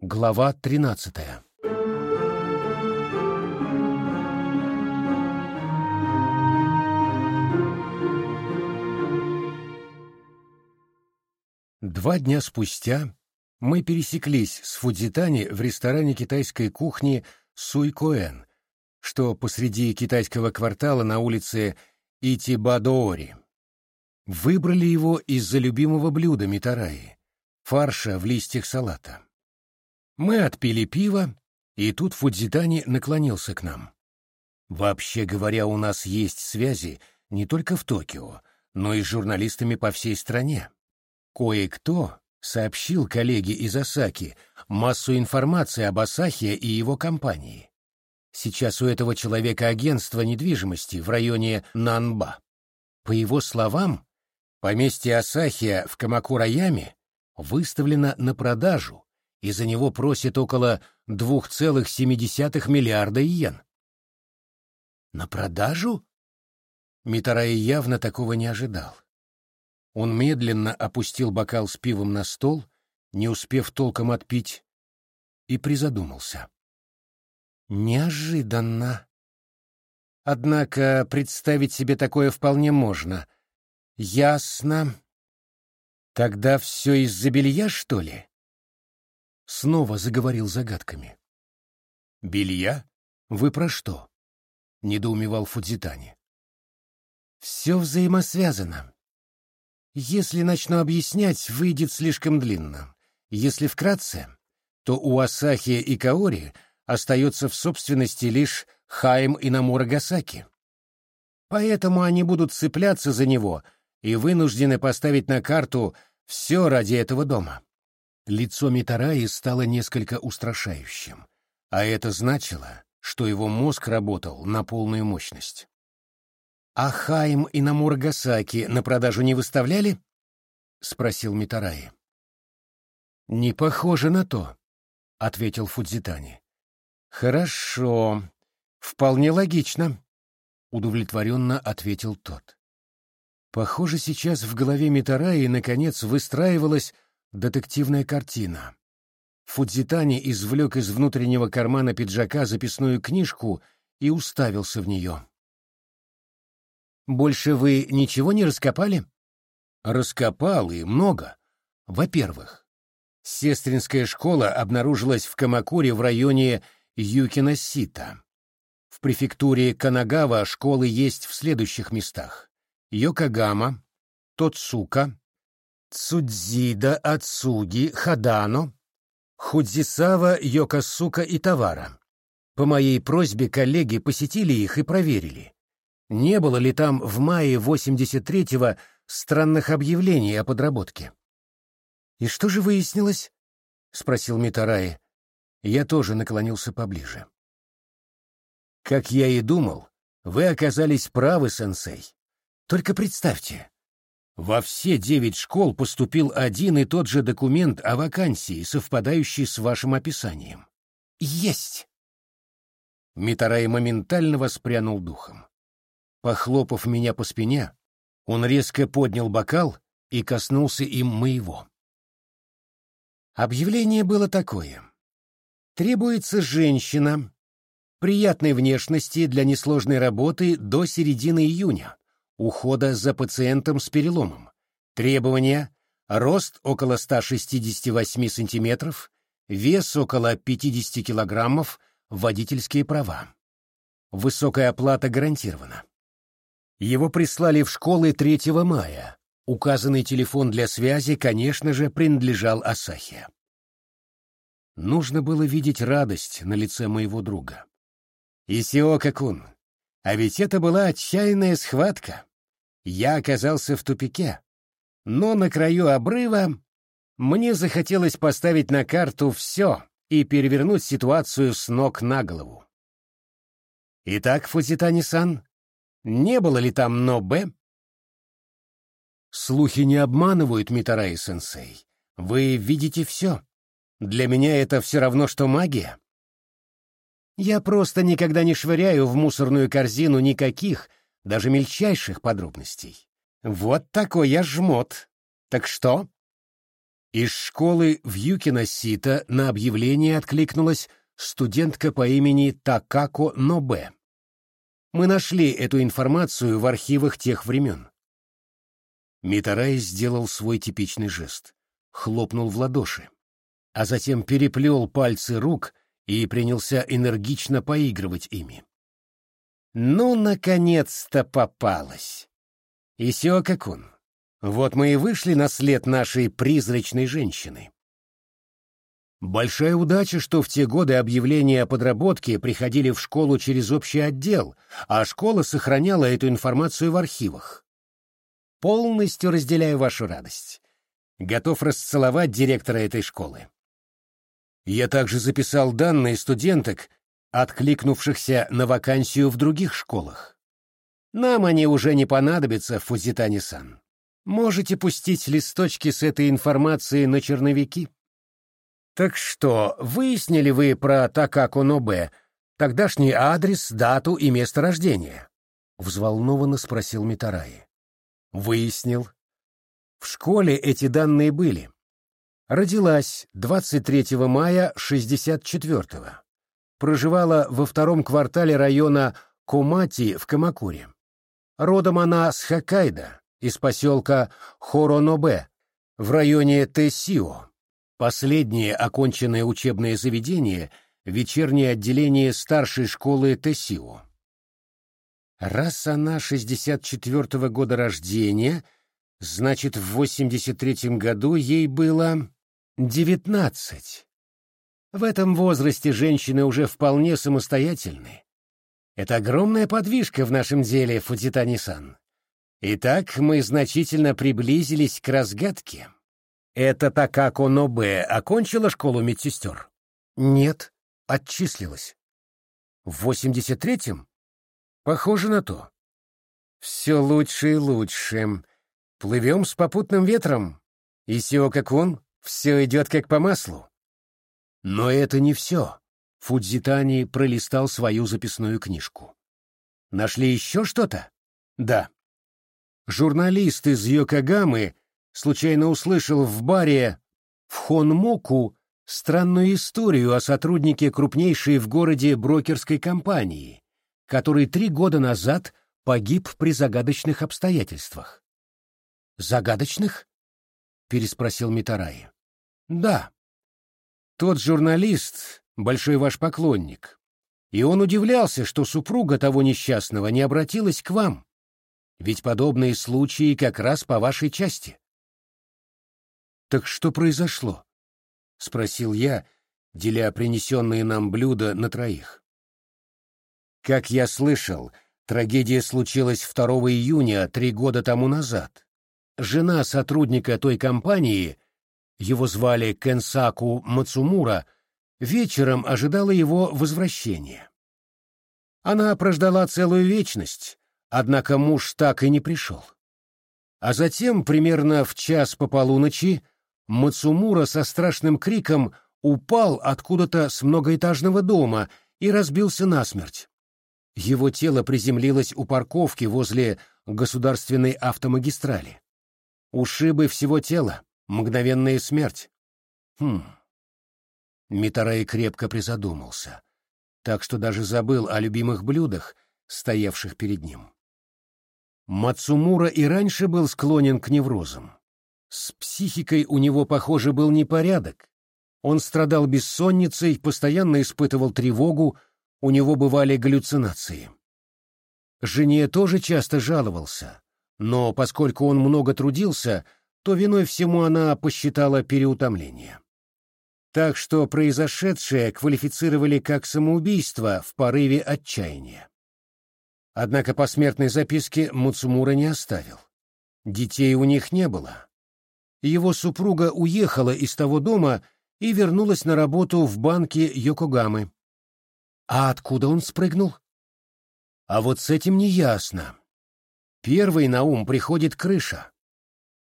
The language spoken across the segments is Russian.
Глава тринадцатая Два дня спустя мы пересеклись с Фудзитани в ресторане китайской кухни Суйкоэн, что посреди китайского квартала на улице Итибадоори. Выбрали его из-за любимого блюда Митараи — фарша в листьях салата. Мы отпили пиво, и тут Фудзитани наклонился к нам. Вообще говоря, у нас есть связи не только в Токио, но и с журналистами по всей стране. Кое-кто сообщил коллеге из Осаки массу информации об Асахе и его компании. Сейчас у этого человека агентство недвижимости в районе Нанба. По его словам, поместье Асахия в Камакураяме выставлено на продажу, и за него просят около 2,7 миллиарда йен. На продажу? Митарай явно такого не ожидал. Он медленно опустил бокал с пивом на стол, не успев толком отпить, и призадумался. Неожиданно. Однако представить себе такое вполне можно. Ясно. Тогда все из-за белья, что ли? Снова заговорил загадками. Белья? Вы про что? Недоумевал Фудзитани. Все взаимосвязано. Если начну объяснять, выйдет слишком длинно. Если вкратце, то у Асахи и Каори остается в собственности лишь Хайм и Намурагасаки. Поэтому они будут цепляться за него и вынуждены поставить на карту все ради этого дома. Лицо Митараи стало несколько устрашающим, а это значило, что его мозг работал на полную мощность. «А Хайм и Намургасаки на продажу не выставляли?» — спросил Митараи. «Не похоже на то», — ответил Фудзитани. «Хорошо. Вполне логично», — удовлетворенно ответил тот. Похоже, сейчас в голове Митараи наконец выстраивалась детективная картина. Фудзитани извлек из внутреннего кармана пиджака записную книжку и уставился в нее. Больше вы ничего не раскопали? Раскопал и много. Во-первых, сестринская школа обнаружилась в Камакуре в районе Юкиносита. В префектуре Канагава школы есть в следующих местах. Йокогама, Тоцука, Цудзида, Ацуги, Хадано, Худзисава, Йокосука и Тавара. По моей просьбе коллеги посетили их и проверили не было ли там в мае 83-го странных объявлений о подработке. «И что же выяснилось?» — спросил Митараи. Я тоже наклонился поближе. «Как я и думал, вы оказались правы, сенсей. Только представьте, во все девять школ поступил один и тот же документ о вакансии, совпадающий с вашим описанием. Есть!» Митарай моментально воспрянул духом. Похлопав меня по спине, он резко поднял бокал и коснулся им моего. Объявление было такое. Требуется женщина приятной внешности для несложной работы до середины июня, ухода за пациентом с переломом. Требования – рост около 168 сантиметров, вес около 50 килограммов, водительские права. Высокая оплата гарантирована. Его прислали в школы 3 мая. Указанный телефон для связи, конечно же, принадлежал Асахе. Нужно было видеть радость на лице моего друга. «Исиока-кун, а ведь это была отчаянная схватка. Я оказался в тупике. Но на краю обрыва мне захотелось поставить на карту все и перевернуть ситуацию с ног на голову. Итак, Фузитани-сан, не было ли там Нобе? Слухи не обманывают, Митараи-сенсей. Вы видите все. Для меня это все равно, что магия. Я просто никогда не швыряю в мусорную корзину никаких, даже мельчайших подробностей. Вот такой я жмот. Так что? Из школы в Юкино-Сита на объявление откликнулась студентка по имени Такако Нобе. Мы нашли эту информацию в архивах тех времен. Митарай сделал свой типичный жест, хлопнул в ладоши, а затем переплел пальцы рук и принялся энергично поигрывать ими. Ну, наконец-то попалась! Исио-какун, вот мы и вышли на след нашей призрачной женщины. Большая удача, что в те годы объявления о подработке приходили в школу через общий отдел, а школа сохраняла эту информацию в архивах. Полностью разделяю вашу радость. Готов расцеловать директора этой школы. Я также записал данные студенток, откликнувшихся на вакансию в других школах. Нам они уже не понадобятся, Фузитани-сан. Можете пустить листочки с этой информацией на черновики. Так что, выяснили вы про Такако Нобе тогдашний адрес, дату и место рождения? Взволнованно спросил Митараи. Выяснил. В школе эти данные были. Родилась 23 мая 64-го. Проживала во втором квартале района Кумати в Камакуре. Родом она с Хоккайдо, из поселка Хоронобе в районе Тессио. Последнее оконченное учебное заведение — вечернее отделение старшей школы Тессио. Раз она 64-го года рождения, значит, в 83-м году ей было 19. В этом возрасте женщины уже вполне самостоятельны. Это огромная подвижка в нашем деле, Фудзитани-сан. Итак, мы значительно приблизились к разгадке. Это Такако Нобе окончила школу медсестер? Нет, отчислилась. В 83-м? Похоже на то. Все лучше и лучше. Плывем с попутным ветром. И сио как он, все идет как по маслу. Но это не все. Фудзитани пролистал свою записную книжку. Нашли еще что-то? Да. Журналист из Йокогамы случайно услышал в баре в Хонмоку странную историю о сотруднике крупнейшей в городе брокерской компании, который три года назад погиб при загадочных обстоятельствах. «Загадочных?» — переспросил Митараи. «Да. Тот журналист — большой ваш поклонник, и он удивлялся, что супруга того несчастного не обратилась к вам, ведь подобные случаи как раз по вашей части». «Так что произошло?» — спросил я, деля принесенные нам блюда на троих. Как я слышал, трагедия случилась 2 июня три года тому назад. Жена сотрудника той компании, его звали Кенсаку Мацумура, вечером ожидала его возвращения. Она прождала целую вечность, однако муж так и не пришел. А затем, примерно в час по полуночи, Мацумура со страшным криком упал откуда-то с многоэтажного дома и разбился насмерть. Его тело приземлилось у парковки возле государственной автомагистрали. Ушибы всего тела, мгновенная смерть. Хм. Митарай крепко призадумался, так что даже забыл о любимых блюдах, стоявших перед ним. Мацумура и раньше был склонен к неврозам. С психикой у него, похоже, был непорядок. Он страдал бессонницей, постоянно испытывал тревогу, у него бывали галлюцинации. Жене тоже часто жаловался, но поскольку он много трудился, то виной всему она посчитала переутомление. Так что произошедшее квалифицировали как самоубийство в порыве отчаяния. Однако посмертной записки Муцумура не оставил. Детей у них не было. Его супруга уехала из того дома и вернулась на работу в банке Йокогамы. А откуда он спрыгнул? А вот с этим не ясно. Первый на ум приходит крыша.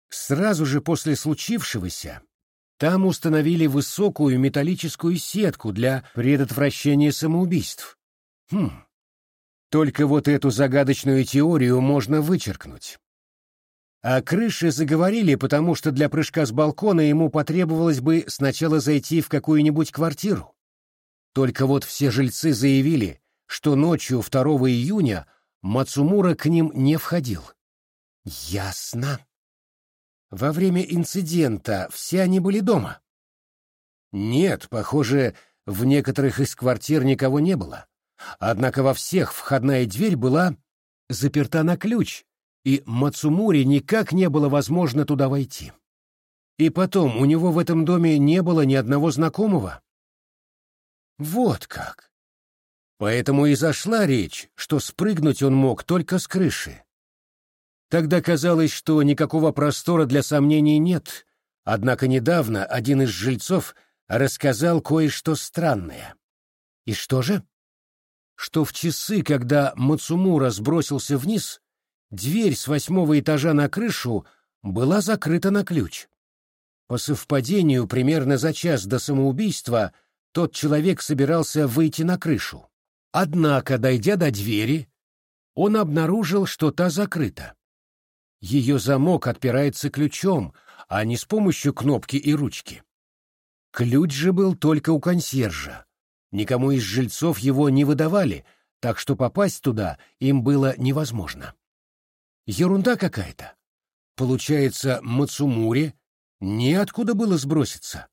Сразу же после случившегося там установили высокую металлическую сетку для предотвращения самоубийств. Хм. Только вот эту загадочную теорию можно вычеркнуть. А крыши заговорили, потому что для прыжка с балкона ему потребовалось бы сначала зайти в какую-нибудь квартиру. Только вот все жильцы заявили, что ночью 2 июня Мацумура к ним не входил. Ясно. Во время инцидента все они были дома? Нет, похоже, в некоторых из квартир никого не было. Однако во всех входная дверь была заперта на ключ, и Мацумури никак не было возможно туда войти. И потом, у него в этом доме не было ни одного знакомого. Вот как. Поэтому и зашла речь, что спрыгнуть он мог только с крыши. Тогда казалось, что никакого простора для сомнений нет, однако недавно один из жильцов рассказал кое-что странное. И что же? Что в часы, когда Мацумура сбросился вниз, Дверь с восьмого этажа на крышу была закрыта на ключ. По совпадению, примерно за час до самоубийства тот человек собирался выйти на крышу. Однако, дойдя до двери, он обнаружил, что та закрыта. Ее замок отпирается ключом, а не с помощью кнопки и ручки. Ключ же был только у консьержа. Никому из жильцов его не выдавали, так что попасть туда им было невозможно. Ерунда какая-то. Получается, Мацумури неоткуда было сброситься.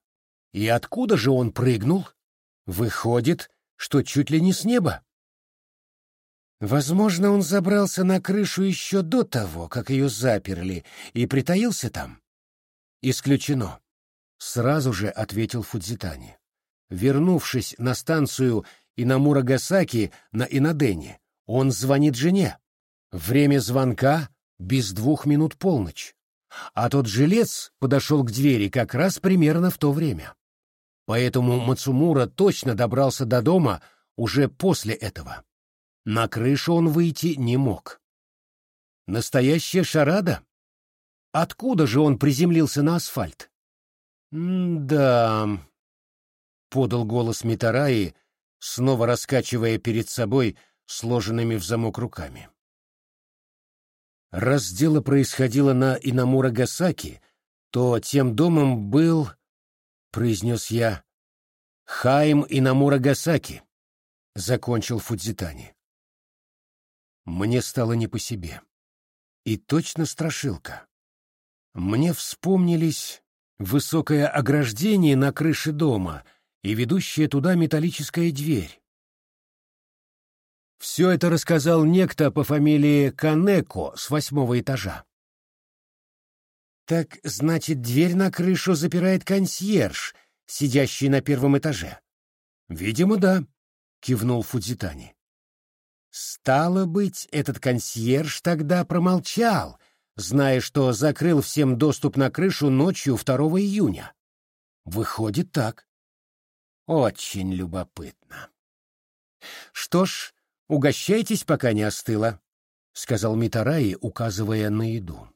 И откуда же он прыгнул? Выходит, что чуть ли не с неба. Возможно, он забрался на крышу еще до того, как ее заперли, и притаился там. Исключено. Сразу же ответил Фудзитани. Вернувшись на станцию Инамурагасаки на Инадене, он звонит жене. Время звонка без двух минут полночь, а тот жилец подошел к двери как раз примерно в то время. Поэтому Мацумура точно добрался до дома уже после этого. На крышу он выйти не мог. Настоящая шарада? Откуда же он приземлился на асфальт? «Да...» — подал голос Митараи, снова раскачивая перед собой сложенными в замок руками. Раз дело происходило на Инамура-Гасаки, то тем домом был, — произнес я, — Хайм Инамура-Гасаки, — закончил Фудзитани. Мне стало не по себе. И точно страшилка. Мне вспомнились высокое ограждение на крыше дома и ведущая туда металлическая дверь. Все это рассказал некто по фамилии Канеко с восьмого этажа. «Так, значит, дверь на крышу запирает консьерж, сидящий на первом этаже?» «Видимо, да», — кивнул Фудзитани. «Стало быть, этот консьерж тогда промолчал, зная, что закрыл всем доступ на крышу ночью 2 июня. Выходит так. Очень любопытно. Что ж, Угощайтесь, пока не остыло, — сказал Митараи, указывая на еду.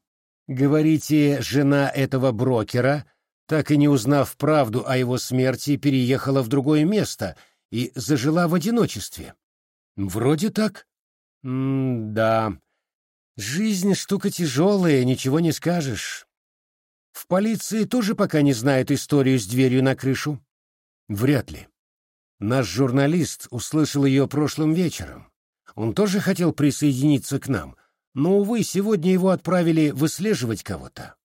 Говорите, жена этого брокера, так и не узнав правду о его смерти, переехала в другое место и зажила в одиночестве. Вроде так. М-да. Жизнь штука тяжелая, ничего не скажешь. В полиции тоже пока не знают историю с дверью на крышу? Вряд ли. Наш журналист услышал ее прошлым вечером. Он тоже хотел присоединиться к нам, но, увы, сегодня его отправили выслеживать кого-то.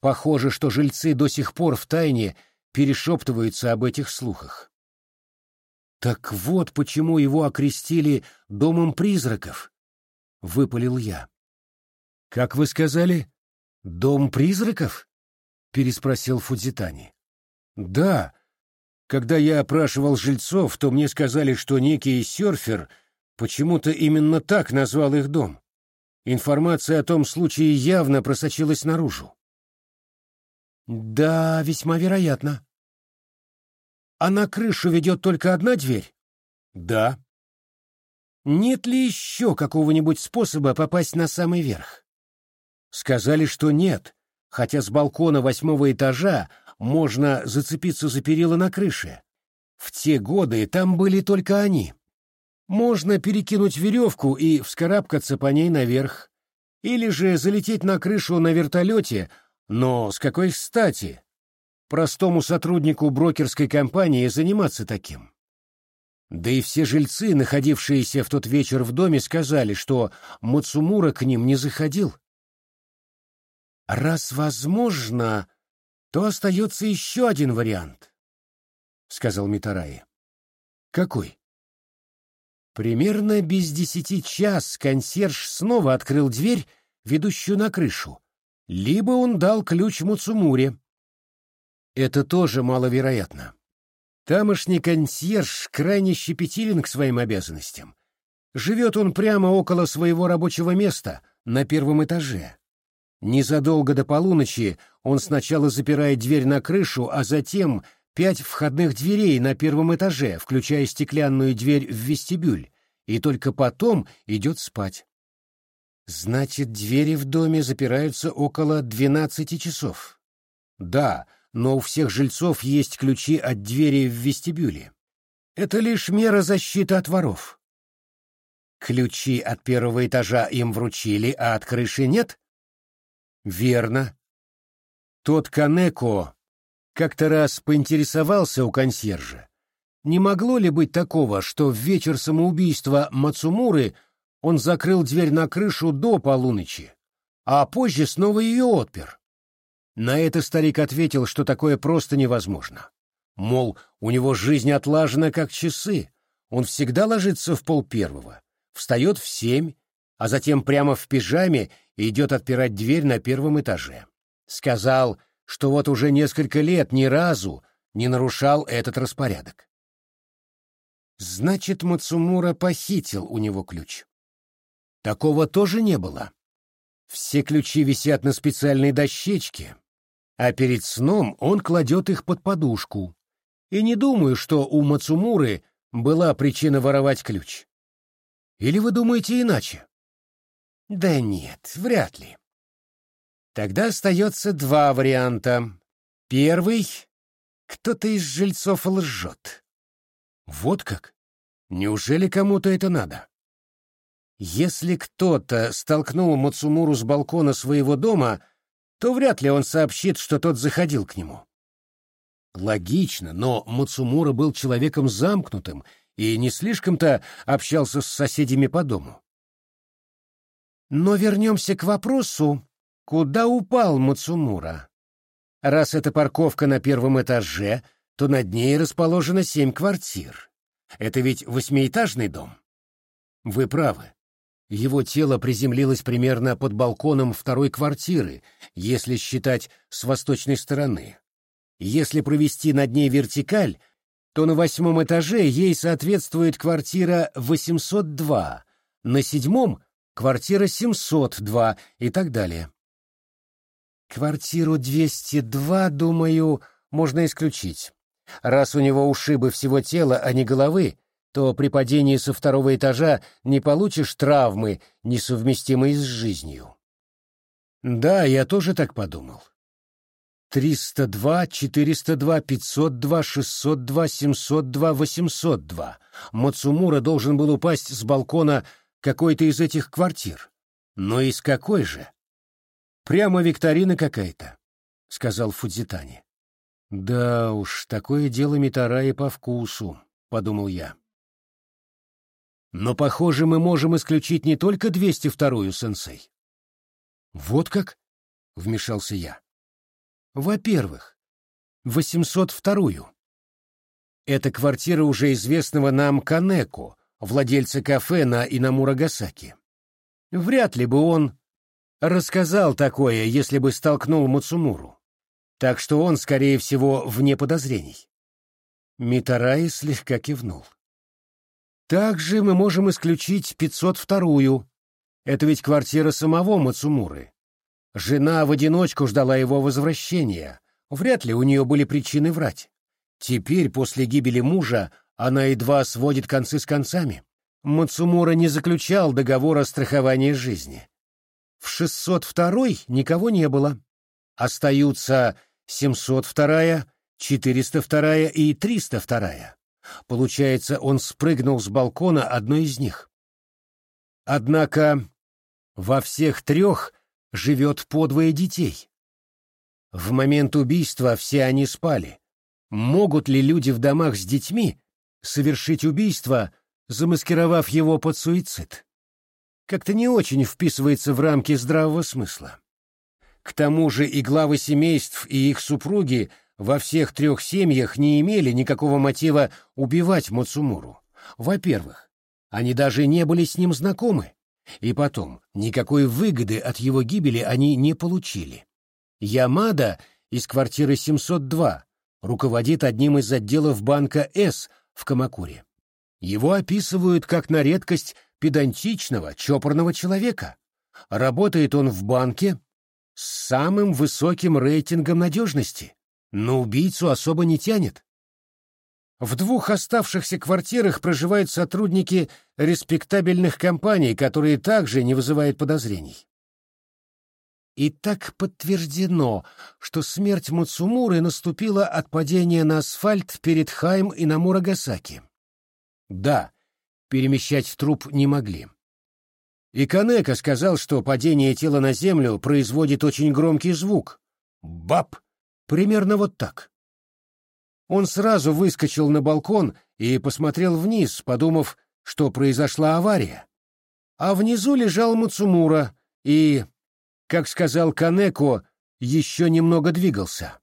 Похоже, что жильцы до сих пор в тайне перешептываются об этих слухах. «Так вот почему его окрестили домом призраков», — выпалил я. «Как вы сказали? Дом призраков?» — переспросил Фудзитани. «Да, когда я опрашивал жильцов, то мне сказали, что некий серфер почему-то именно так назвал их дом. Информация о том случае явно просочилась наружу. Да, весьма вероятно. А на крышу ведет только одна дверь? Да. Нет ли еще какого-нибудь способа попасть на самый верх? Сказали, что нет, хотя с балкона восьмого этажа можно зацепиться за перила на крыше. В те годы там были только они. Можно перекинуть веревку и вскарабкаться по ней наверх. Или же залететь на крышу на вертолете, но с какой стати простому сотруднику брокерской компании заниматься таким? Да и все жильцы, находившиеся в тот вечер в доме, сказали, что Мацумура к ним не заходил. Раз возможно, то остается еще один вариант, — сказал Митараи. Какой? Примерно без десяти час консьерж снова открыл дверь, ведущую на крышу. Либо он дал ключ Муцумуре. Это тоже маловероятно. Тамошний консьерж крайне щепетилен к своим обязанностям. Живет он прямо около своего рабочего места, на первом этаже. Незадолго до полуночи он сначала запирает дверь на крышу, а затем пять входных дверей на первом этаже, включая стеклянную дверь в вестибюль, и только потом идет спать. Значит, двери в доме запираются около двенадцати часов. Да, но у всех жильцов есть ключи от двери в вестибюле. Это лишь мера защиты от воров. Ключи от первого этажа им вручили, а от крыши нет? Верно. Тот Канеко как-то раз поинтересовался у консьержа, не могло ли быть такого, что в вечер самоубийства Мацумуры он закрыл дверь на крышу до полуночи, а позже снова ее отпер? На это старик ответил, что такое просто невозможно. Мол, у него жизнь отлажена как часы, он всегда ложится в пол первого, встает в семь, а затем прямо в пижаме идет отпирать дверь на первом этаже. Сказал, что вот уже несколько лет ни разу не нарушал этот распорядок. Значит, Мацумура похитил у него ключ. Такого тоже не было. Все ключи висят на специальной дощечке, а перед сном он кладет их под подушку. И не думаю, что у Мацумуры была причина воровать ключ. Или вы думаете иначе? Да нет, вряд ли. Тогда остается два варианта. Первый — кто-то из жильцов лжет. Вот как? Неужели кому-то это надо? Если кто-то столкнул Мацумуру с балкона своего дома — то вряд ли он сообщит, что тот заходил к нему. Логично, но Мацумура был человеком замкнутым и не слишком-то общался с соседями по дому. Но вернемся к вопросу, куда упал Мацумура. Раз это парковка на первом этаже, то над ней расположено семь квартир. Это ведь восьмиэтажный дом. Вы правы. Его тело приземлилось примерно под балконом второй квартиры, если считать с восточной стороны. Если провести над ней вертикаль, то на восьмом этаже ей соответствует квартира 802, на седьмом — квартира 702 и так далее. Квартиру 202, думаю, можно исключить. Раз у него ушибы всего тела, а не головы, то при падении со второго этажа не получишь травмы, несовместимой с жизнью. Да, я тоже так подумал. 302, 402, 502, 602, 702, 802. Мацумура должен был упасть с балкона какой-то из этих квартир. Но из какой же? Прямо викторина какая-то, — сказал Фудзитани. Да уж, такое дело Митараи по вкусу, — подумал я. Но, похоже, мы можем исключить не только 202-ю, сенсей. Вот как? — вмешался я. Во-первых, 802-ю. Это квартира уже известного нам Канеко, владельца кафе на Инамурагасаки. Вряд ли бы он рассказал такое, если бы столкнул Мацумуру. Так что он, скорее всего, вне подозрений. Митараи слегка кивнул. Также мы можем исключить 502-ю. Это ведь квартира самого Мацумуры. Жена в одиночку ждала его возвращения. Вряд ли у нее были причины врать. Теперь, после гибели мужа, она едва сводит концы с концами. Мацумура не заключал договора страхования жизни. В 602-й никого не было. Остаются 702-я, 402-я и 302-я. Получается, он спрыгнул с балкона одной из них. Однако Во всех трех живет подвое детей. В момент убийства все они спали. Могут ли люди в домах с детьми совершить убийство, замаскировав его под суицид? Как-то не очень вписывается в рамки здравого смысла. К тому же и главы семейств, и их супруги во всех трех семьях не имели никакого мотива убивать Мацумуру. Во-первых, они даже не были с ним знакомы. И потом, никакой выгоды от его гибели они не получили. Ямада из квартиры 702 руководит одним из отделов банка «С» в Камакуре. Его описывают как на редкость педантичного, чопорного человека. Работает он в банке с самым высоким рейтингом надежности, но убийцу особо не тянет. В двух оставшихся квартирах проживают сотрудники респектабельных компаний, которые также не вызывают подозрений. И так подтверждено, что смерть Муцумуры наступила от падения на асфальт перед Хайм и на Мурагасаки. Да, перемещать труп не могли. И Канека сказал, что падение тела на землю производит очень громкий звук. Баб! Примерно вот так. Он сразу выскочил на балкон и посмотрел вниз, подумав, что произошла авария. А внизу лежал Мацумура и, как сказал Канеко, еще немного двигался.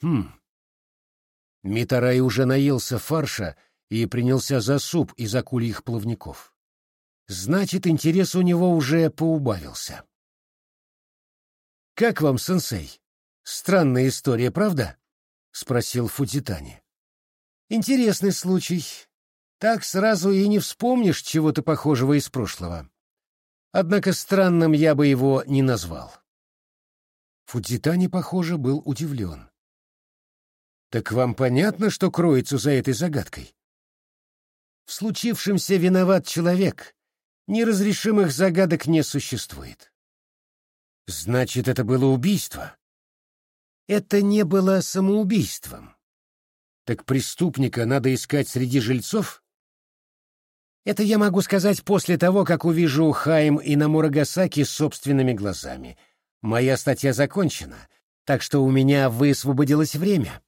Хм. Митарай уже наелся фарша и принялся за суп из акульих плавников. Значит, интерес у него уже поубавился. «Как вам, сенсей? Странная история, правда?» — спросил Фудзитани. «Интересный случай. Так сразу и не вспомнишь чего-то похожего из прошлого. Однако странным я бы его не назвал». Фудзитани, похоже, был удивлен. «Так вам понятно, что кроется за этой загадкой?» «В случившемся виноват человек. Неразрешимых загадок не существует». «Значит, это было убийство?» Это не было самоубийством. Так преступника надо искать среди жильцов? Это я могу сказать после того, как увижу Хайм и Намурагасаки собственными глазами. Моя статья закончена, так что у меня высвободилось время.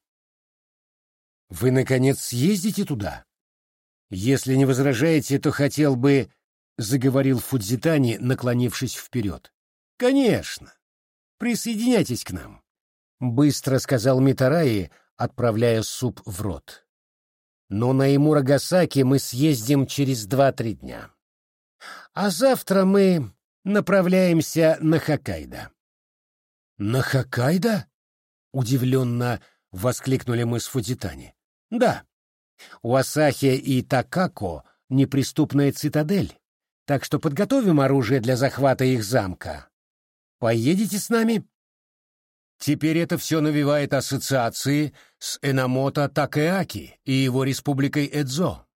Вы, наконец, съездите туда? Если не возражаете, то хотел бы... — заговорил Фудзитани, наклонившись вперед. — Конечно. Присоединяйтесь к нам быстро сказал Митараи, отправляя суп в рот. Но на Имурагасаки мы съездим через два-три дня. А завтра мы направляемся на Хоккайдо. На Хоккайдо? Удивленно воскликнули мы с Фудзитани. Да. У Асахи и Такако неприступная цитадель, так что подготовим оружие для захвата их замка. Поедете с нами? Теперь это все навевает ассоциации с Эномото Такеаки и его республикой Эдзо.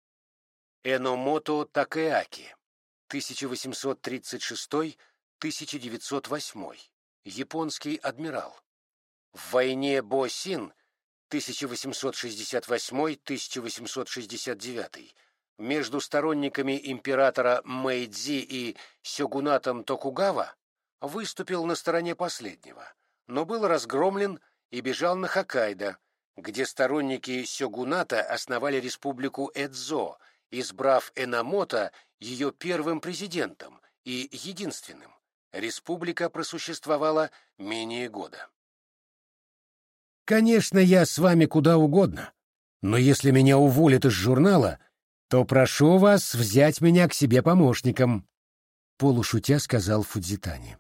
Эномото Такеаки, 1836-1908, японский адмирал. В войне Бо-Син 1868-1869 между сторонниками императора Мэйдзи и сёгунатом Токугава выступил на стороне последнего – но был разгромлен и бежал на Хоккайдо, где сторонники сёгуната основали республику Эдзо, избрав Энамото ее первым президентом и единственным. Республика просуществовала менее года. Конечно, я с вами куда угодно, но если меня уволят из журнала, то прошу вас взять меня к себе помощником, полушутя сказал Фудзитани.